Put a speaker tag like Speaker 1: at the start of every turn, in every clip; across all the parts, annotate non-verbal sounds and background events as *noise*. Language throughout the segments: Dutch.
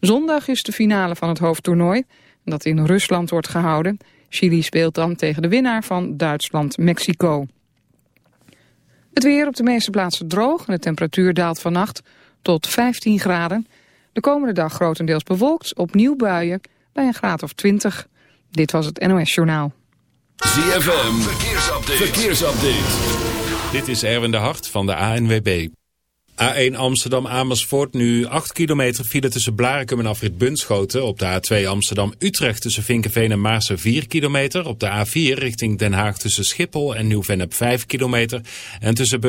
Speaker 1: Zondag is de finale van het hoofdtoernooi, dat in Rusland wordt gehouden. Chili speelt dan tegen de winnaar van Duitsland-Mexico. Het weer op de meeste plaatsen droog en de temperatuur daalt vannacht tot 15 graden. De komende dag grotendeels bewolkt, opnieuw buien bij een graad of 20. Dit was het NOS Journaal.
Speaker 2: ZFM, verkeersupdate. verkeersupdate.
Speaker 3: Dit is Erwin de Hart van de ANWB. A1 Amsterdam-Amersfoort nu 8 kilometer file tussen Blarikum en Afrit Bunschoten. Op de A2 Amsterdam-Utrecht tussen Vinkenveen en Maarsen 4 kilometer. Op de A4 richting Den Haag tussen Schiphol en Nieuw-Vennep 5 kilometer. En tussen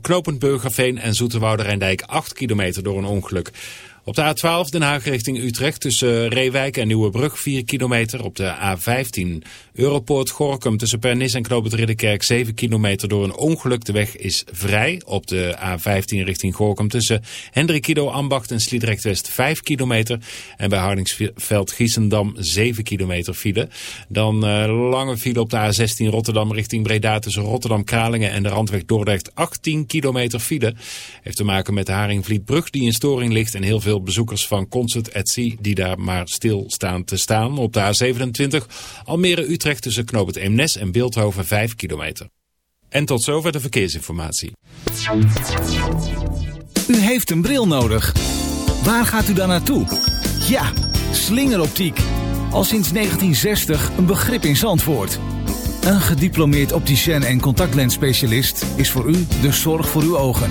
Speaker 3: Knopend Burgerveen en Zoeterwoude Rijndijk 8 kilometer door een ongeluk. Op de A12 Den Haag richting Utrecht tussen Reewijk en Nieuwebrug 4 kilometer. Op de A15 Europoort Gorkum tussen Pernis en Knoop Ridderkerk 7 kilometer door een ongeluk. De weg is vrij. Op de A15 richting Gorkum tussen Hendrikido Ambacht en Sliedrecht West 5 kilometer. En bij Hardingsveld Giesendam 7 kilometer file. Dan uh, lange file op de A16 Rotterdam richting Breda tussen Rotterdam Kralingen en de Randweg Dordrecht 18 kilometer file. Heeft te maken met de Haringvlietbrug die in storing ligt en heel veel bezoekers van Concert at Sea die daar maar stil staan te staan. Op de A27 Almere Utrecht tussen Knoop het Eemnes en Beeldhoven 5 kilometer. En tot zover de verkeersinformatie.
Speaker 4: U heeft een bril nodig. Waar gaat u dan naartoe? Ja, slingeroptiek. Al sinds 1960 een begrip in Zandvoort. Een gediplomeerd opticien en contactlensspecialist is voor u de zorg voor uw ogen.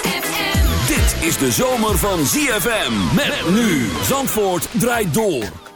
Speaker 2: Dit is de zomer van ZFM. Met nu. Zandvoort draait door.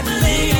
Speaker 5: I believe.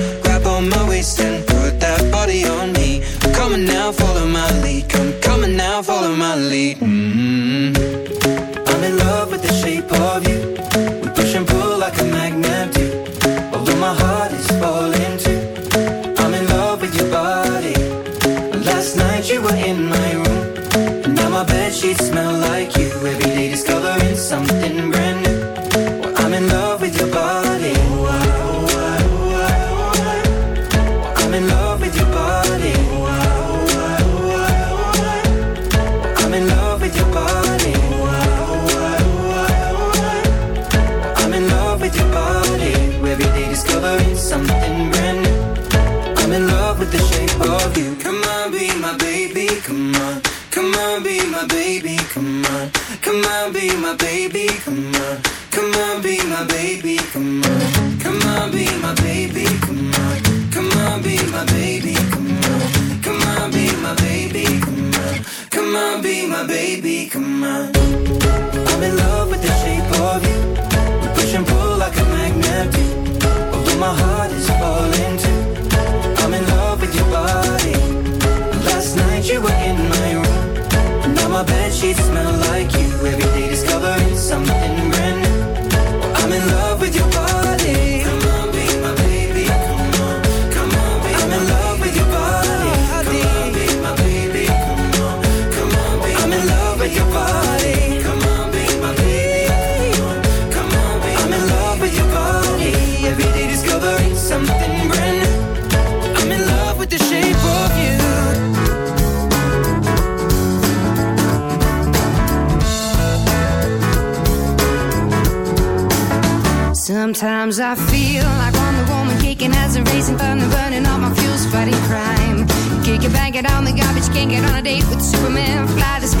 Speaker 6: Sometimes I feel like I'm the
Speaker 7: woman kicking ass and racing thunder, burning all my fuels, fighting crime. Kick it, bang it on the garbage, can't get on a date with Superman, fly the sky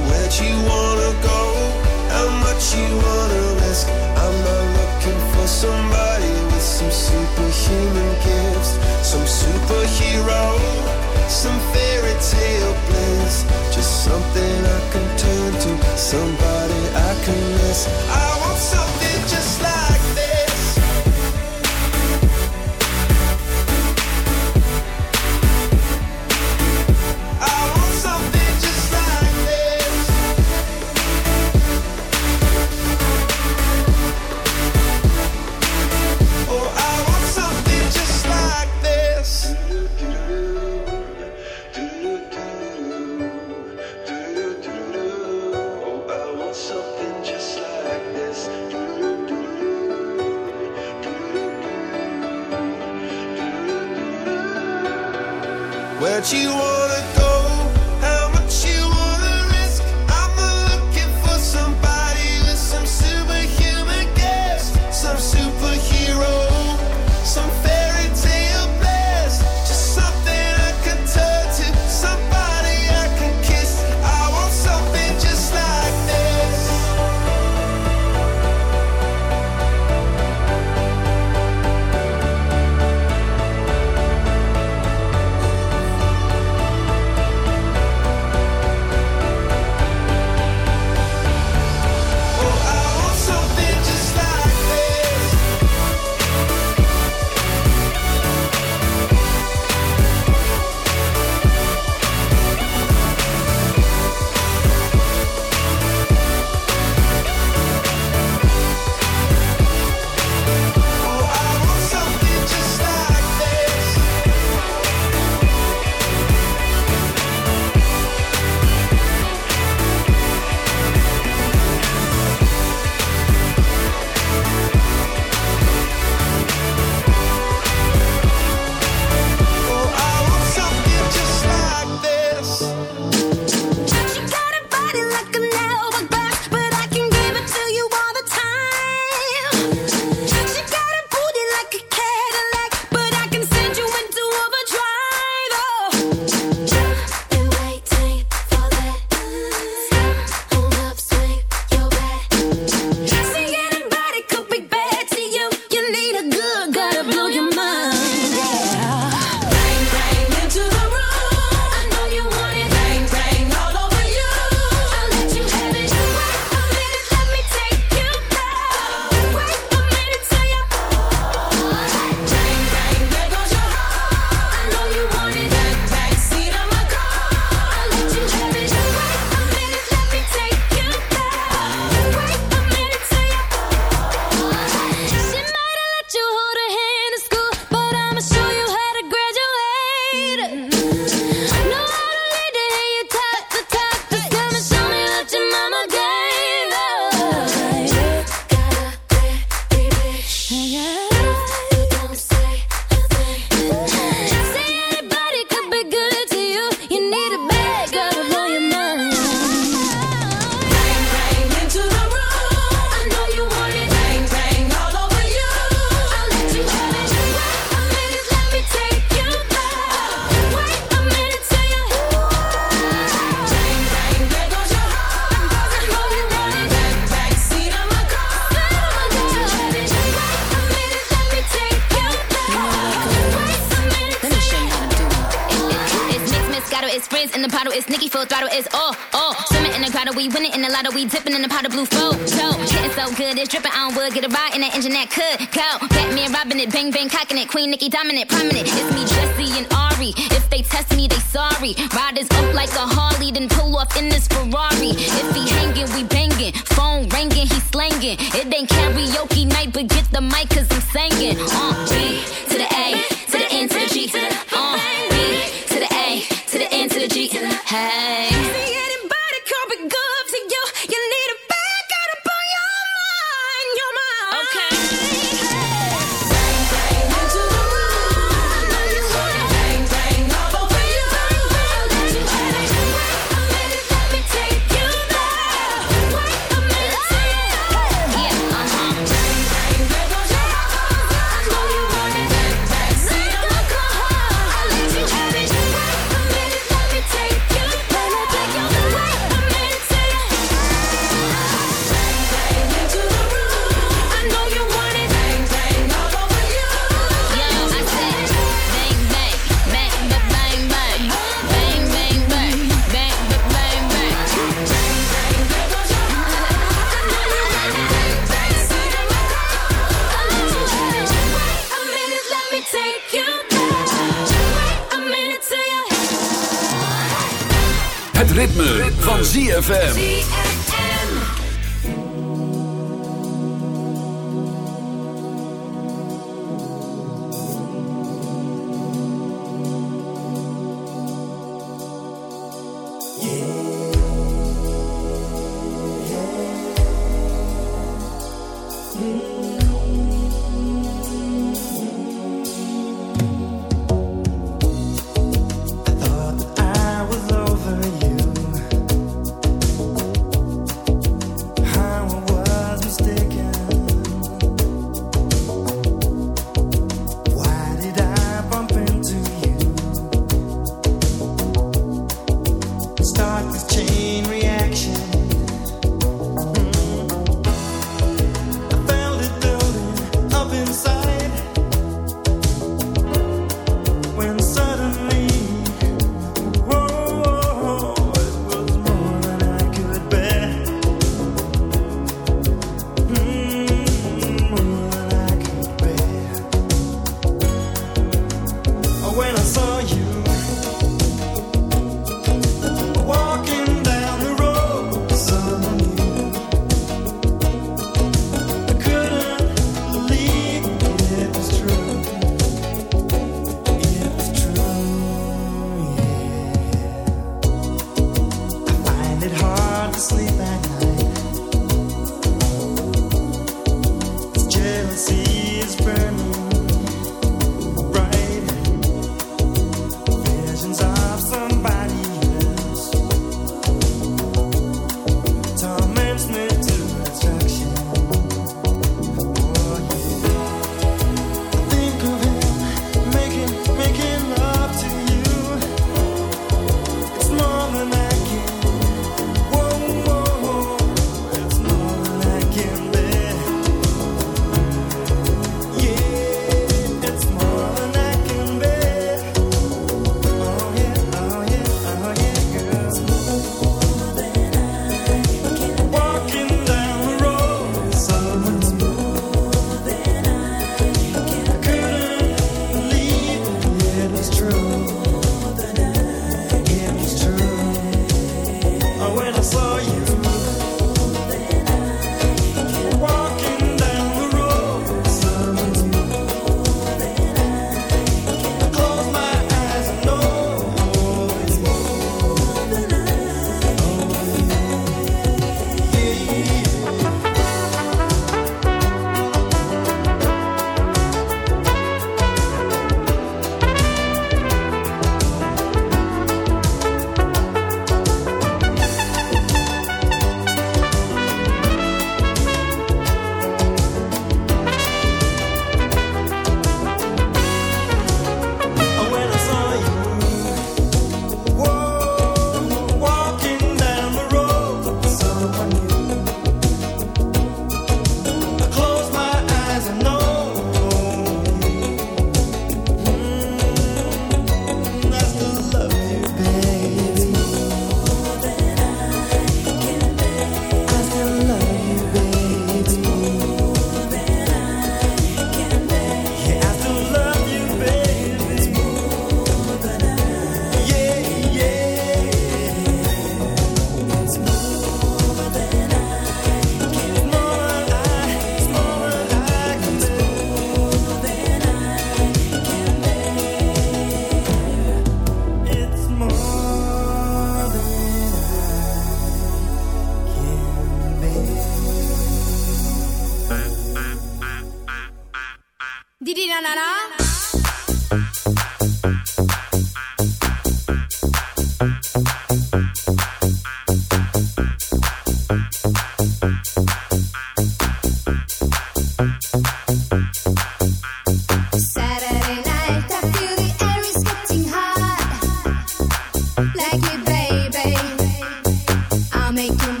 Speaker 7: make you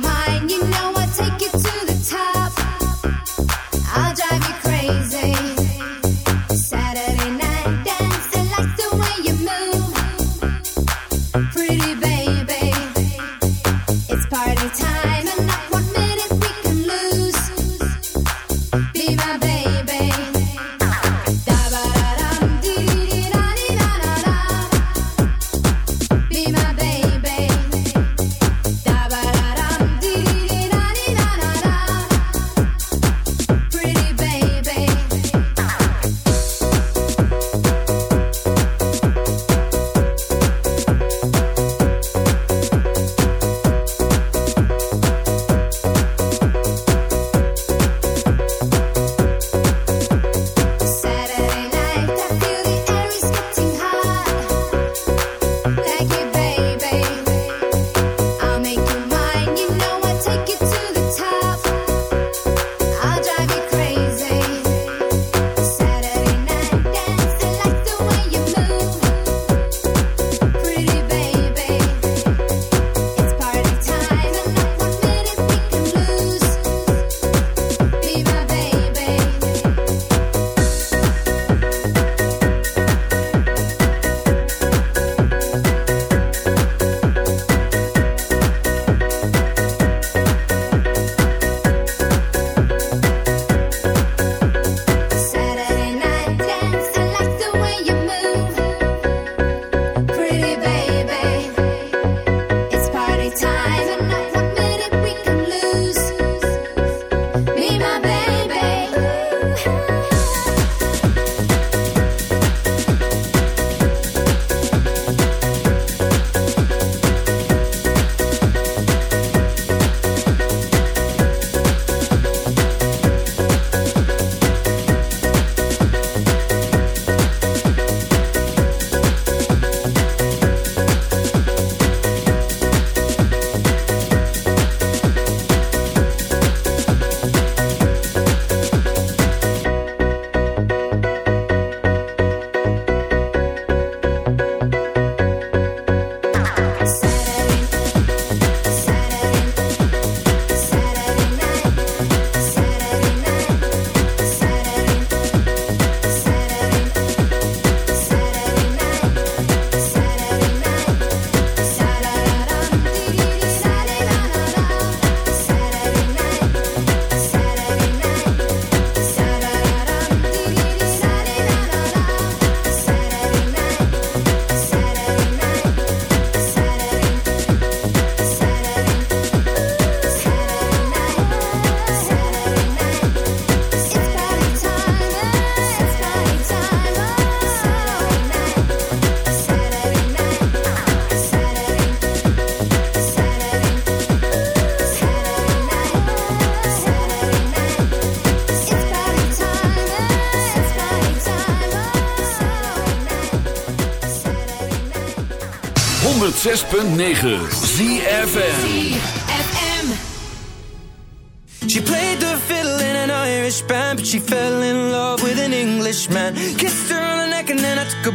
Speaker 2: 106.9 ZFM.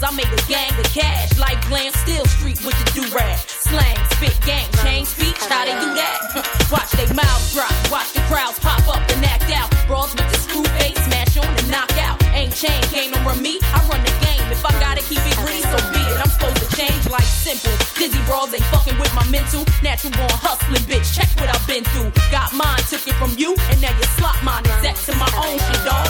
Speaker 8: cause I made a gang of cash. Like glam, still street with the do-rag. Slang, spit, gang, change speech, how they do that? *laughs* watch they mouths drop, watch the crowds pop up and act out. Brawls with the screw face, smash on and knock out. Ain't chain, game over me, I run the game. If I gotta keep it gritty, so be it. I'm supposed to change like simple. Dizzy brawls ain't fucking with my mental. Natural born hustling, bitch. Check what I've been through. Got mine, took it from you, and now you slot mine. Exact to my own shit, dog.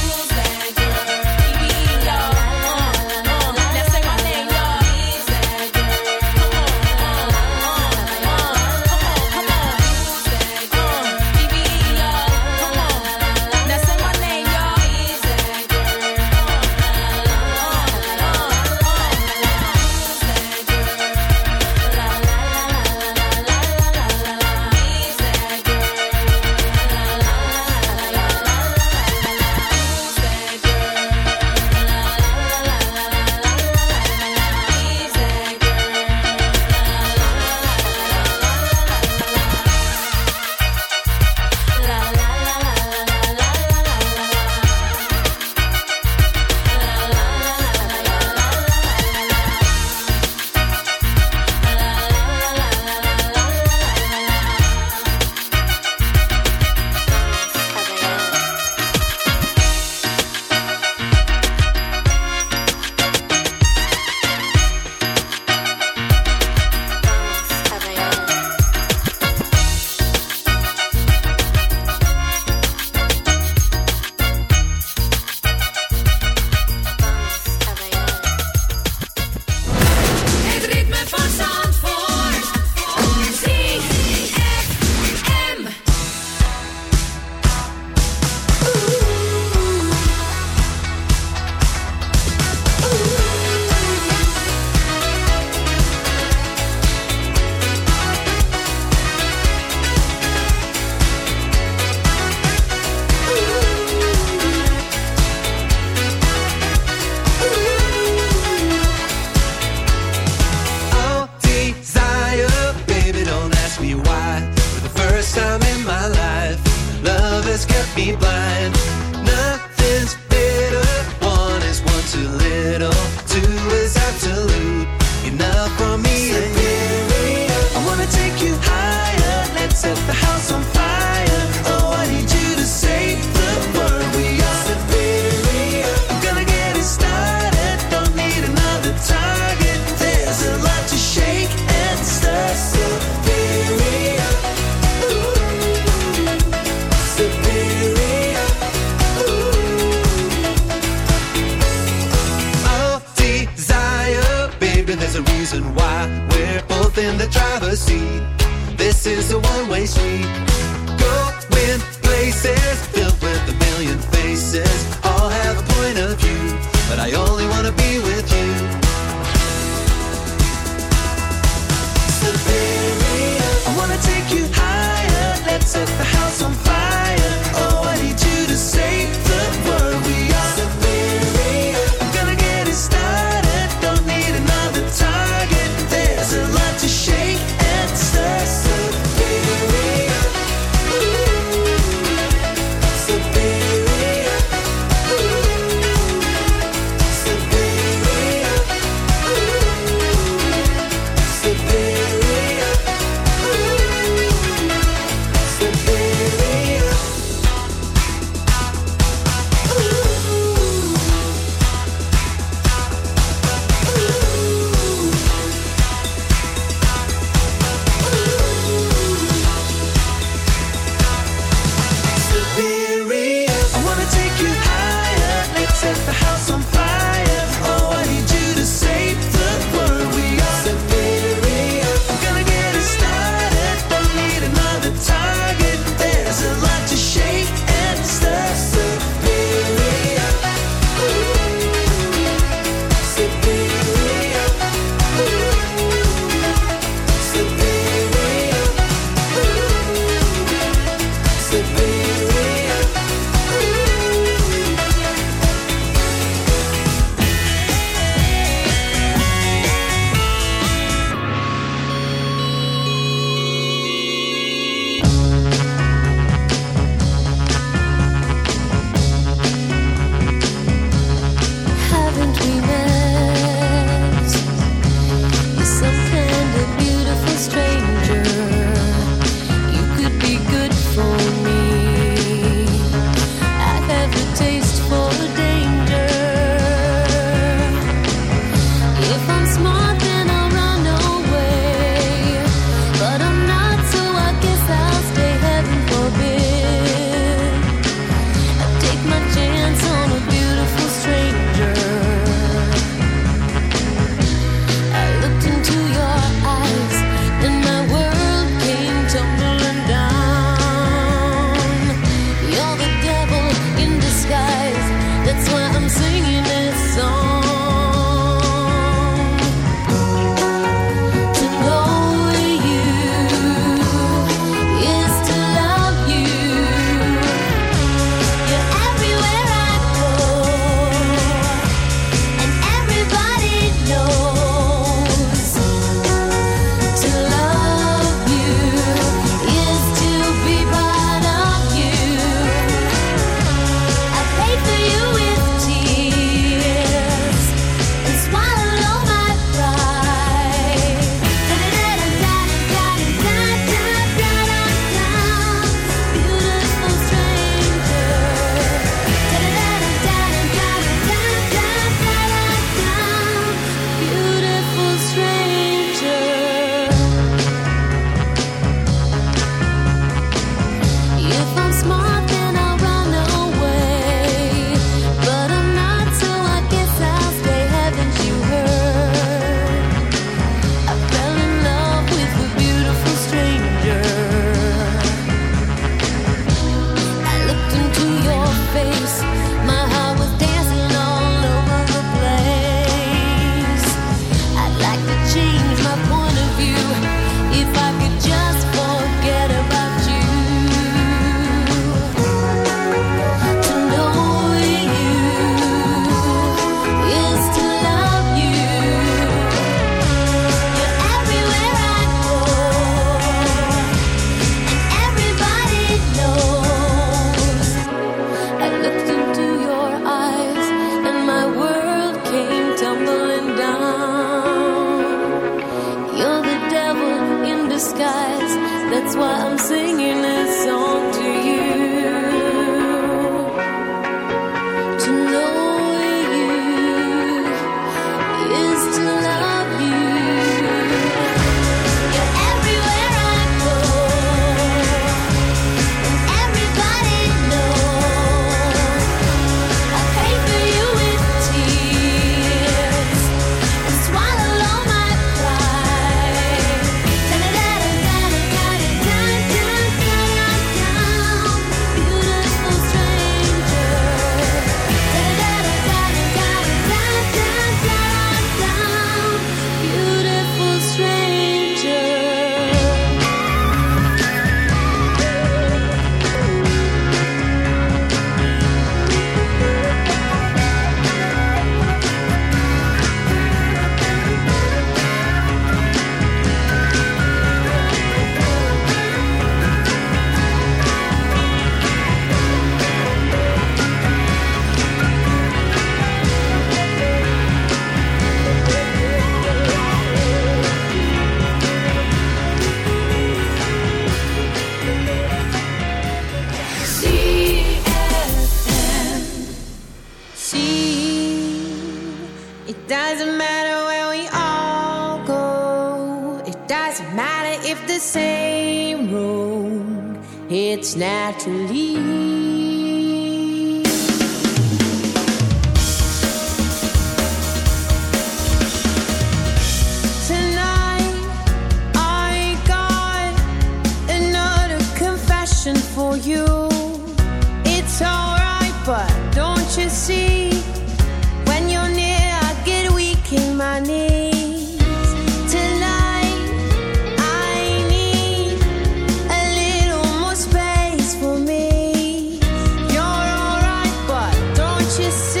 Speaker 9: you
Speaker 10: see?